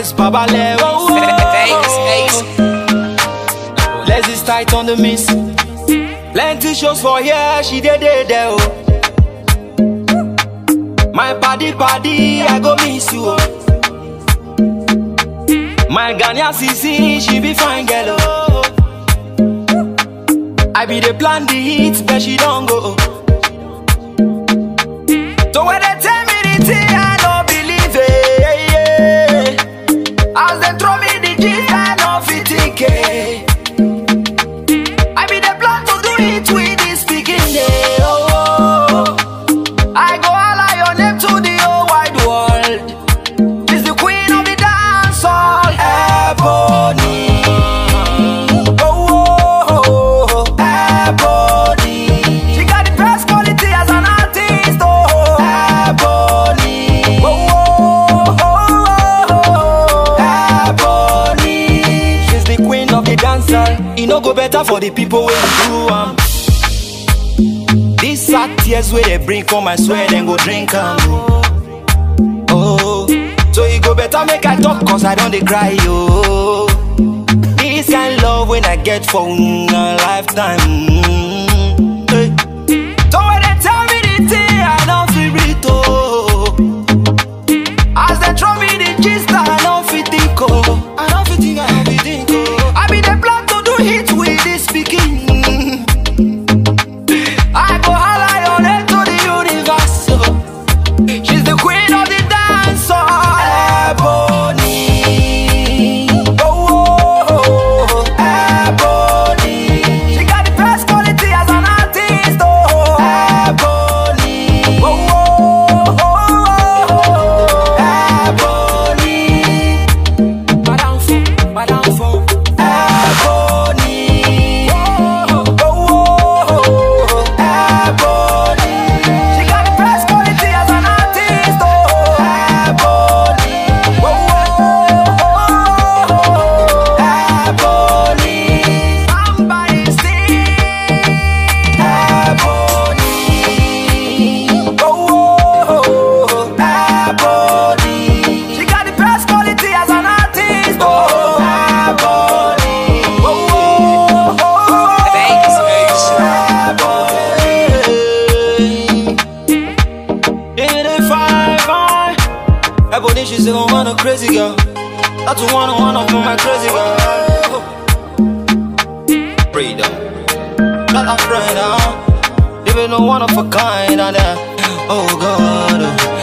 Yes, Baba Lewo. Vegas Ace. Let's just tight on the miss. Plenty shows for here, she did it there. Oh. My body, body, I go miss you. Oh. My Ghanaian CC, she be fine, girl. Oh. I be the plan the hits, but she don't go. Oh. So when It no go better for the people you do am. These sad tears where they bring from my swear, then go drink 'em. Oh, so it go better make I talk cause I don't dey cry, yo. This kind love when I get for mm, a lifetime. Ebony, she's a one a crazy girl. That's one one of my crazy girl. Freedom, not a friend, huh? Even no one of a kind, oh God.